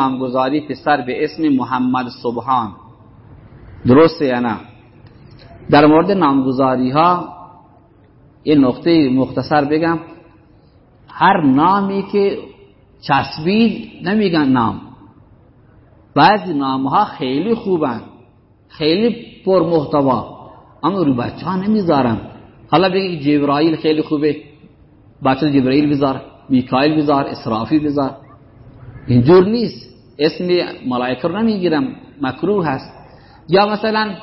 نامگذاری پسر به اسم محمد صبحان درسته یا نه؟ در مورد نامگذاری ها یه نقطه مختصر بگم. هر نامی که چسبید نمیگن نام. بعضی نام ها خیلی خوبن. خیلی پر محتوا اما رو بچه ها نمی‌ذارن. حالا بگی جبرائیل خیلی خوبه. بچه جبرائیل بذار. میکائیل بذار. اسرافی بذار. اینجور نیست. اسم ملائکه رو نمی‌گیرم مکروه هست. یا مثلا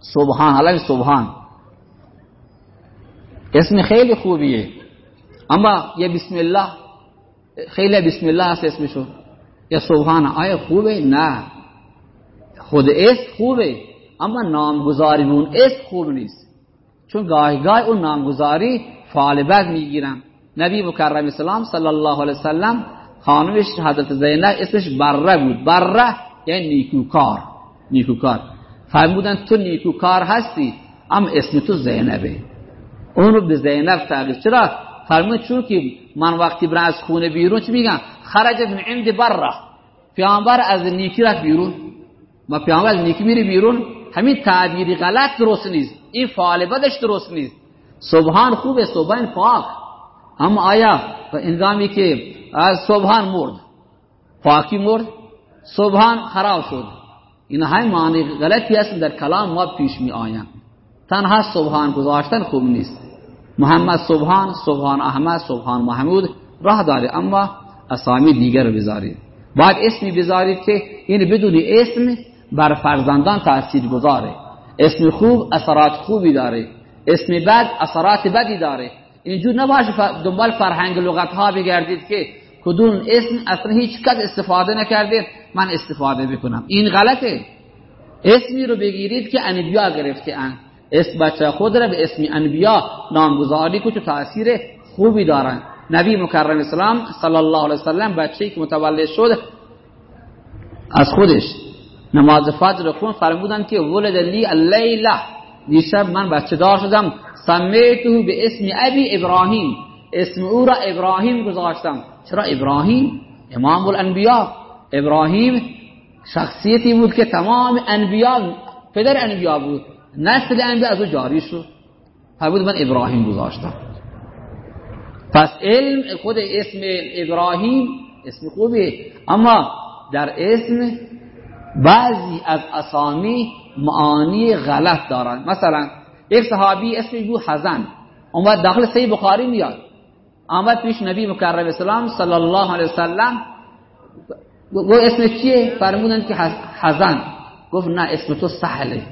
سبحان حالا سبحان. اسم خیلی خوبیه. اما یه بسم الله خیلی بسم الله هست اسمشو. یا سبحان آیا خوبه؟ نه. خود اسم خوبه اما نامگذاری اون اسم خوب نیست. چون گاهی گاهی اون نامگذاری فعال بد می‌گیرن نبی مکرم اسلام صلی الله علیه وسلم خانمش حضرت زینب اسمش بره بود. بره یعنی نیکوکار. نیکوکار. فرمودن تو نیکوکار هستی اما اسم تو زینبه. اون رو به زینب تغییر. چرا؟ فرمود چون که من وقتی برم از خونه بیرون چی میگم؟ خرجت من عند بره. پیامبر از نیکی رفت بیرون. ما پیامبر از نیکی میری بیرون. همین تعبیری غلط درست نیست. این فعال بدش درست نیست. سبحان خوبه سبحان پاک. اما آیا و انگامی که از سبحان مرد. پاکی مرد. سبحان خراب شد. این های معنی غلطی هست در کلام ما پیش می آیم تنها سبحان گذاشتن خوب نیست. محمد سبحان سبحان احمد سبحان محمود راه داره. اما اسامی دیگر بذارید. باید اسمی بذارید که این بدون اسم بر فرزندان تاثیر گذاره. اسم خوب اثرات خوبی داره. اسم بد اثرات بدی داره. اینجور نباشه دنبال فرهنگ لغت ها بگردید که کدوم اسم اصلا هیچ کس استفاده نکرده. من استفاده بکنم این غلطه. اسمی رو بگیرید که انبیا گرفته ان. اسم بچه خود را به اسم انبیا نامگذاری که تاثیر خوبی دارن. نبی مکرم اسلام صلی الله علیه وسلم بچه‌ای که متولد شد از خودش نماز فجر خون فرمودن که ولد لی اللیله دیشب من بچه دار شدم. سمیته به اسم ابی ابراهیم. اسم او را ابراهیم گذاشتم. چرا ابراهیم؟ امام الانبیا ابراهیم شخصیتی بود که تمام انبیا پدر انبیا بود. نسل انبیا از او جاری شد. بود من ابراهیم گذاشتم. پس علم خود اسم ابراهیم اسم خوبه اما در اسم بعضی از اسامی معانی غلط دارن. مثلا یک صحابی اسمش بود حزن. اون داخل صحیح بخاری میاد. آمد پیش نبی مکرم اسلام صلی الله علیه وسلم گفت اسم چیه فرمودن که حزن گفت نه اسم تو سهله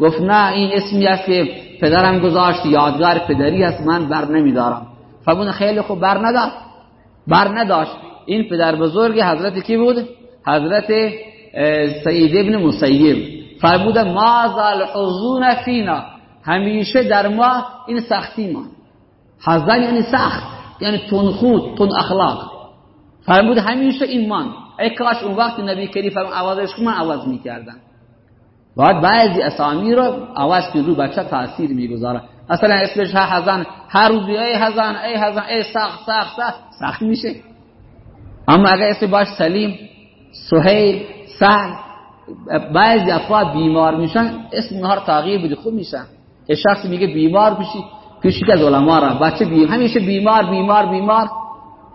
گفت نه این اسمی است که پدرم گذاشت یادگار پدری است من بر نمیدارم فرمودن خیلی خوب بر نداشت بر نداشت این پدر بزرگ حضرت کی بود حضرت سید ابن مسیب فرمودن ما زال حزون فینا همیشه در ما این سختی ما حزن یعنی سخت یعنی تنخود تن اخلاق. فرمود همیشه ایمان. ای کاش اون وقت نبی کریم فرمود عوضش من عوض می‌کردن باید بعضی اسامی رو عوض که رو بچه تاثیر می‌گذاره. مثلا اسمش ها حزن هر روز ای حزن ای حزن ای سخت سخت سخت سخت میشه. اما اگر اسم باش سلیم سهیل سهل بعضی افراد بیمار میشن اسم نهار تغییر بده خوب میشن یه شخص میگه بیمار بشی که از علما را. بچه بیم همیشه بیمار بیمار بیمار.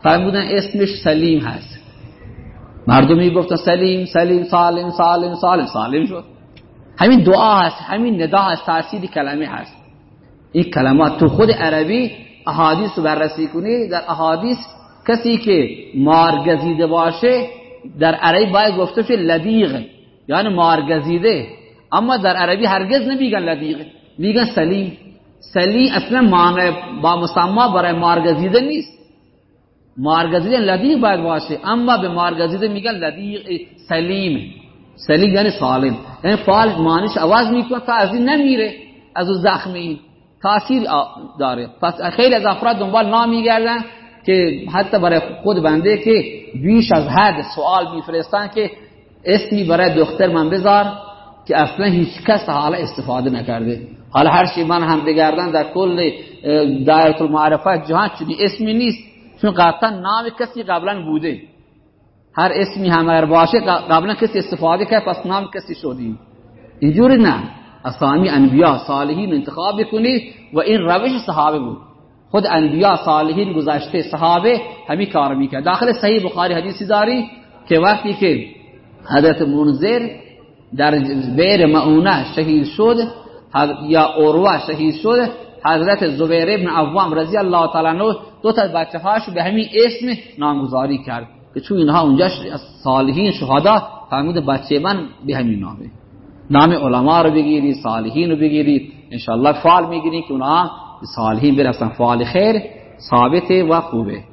فرمودن اسمش سلیم هست. مردمی گفتن سلیم سلیم سالم سالم سالم. سالم شد. همین دعا هست همین ندا هست تاثیر کلمه هست. این کلمات تو خود عربی احادیث رو بررسی کنی در احادیث کسی که مارگزیده باشه در عربی باید گفته شه لدیغ. یعنی مارگزیده. اما در عربی هرگز نمیگن لدیغ. میگن سلیم. سلیم اصلا با مسما برای مارگزیده نیست. مارگزیده لدیغ باید باشه. اما به مارگزیده میگن لدیغ سلیم. سلیم یعنی سالم. یعنی فعال معنیش آواز می‌کنه تا از این نمیره از او زخمی تاثیر داره. پس خیلی از افراد دنبال نام میگردن که حتی برای خود بنده که بیش از حد سوال میفرستن که اسمی برای دختر من بذار. که اصلا هیچ کس حالا استفاده نکرده. حالا هر چی من هم بگردن در کل دایره المعرفت جهان چنین اسمی نیست. چون قطعا نام کسی قبلا بوده. هر اسمی هم اگر باشه قبلا کسی استفاده کرد پس نام کسی شدیم اینجوری نه. اسامی انبیا صالحین انتخاب بکنید و این روش صحابه بود. خود انبیا صالحین گذشته صحابه همین کار می‌کرد. داخل صحیح بخاری حدیثی داری که وقتی که حضرت منذر در بیر معونه شهید شد یا اوروه شهید شد حضرت زبیر ابن عوام رضی الله تعالی عنہ دو تا بچه هاش به همین اسم نامگذاری کرد که چون اینها اونجا صالحین شهدا فرمود بچه من به همین نامه. نام علما رو بگیرید صالحین رو بگیرید. انشاءالله فعال می‌گیرید که اونها صالحین برسن. فعال خیر ثابت و خوبه.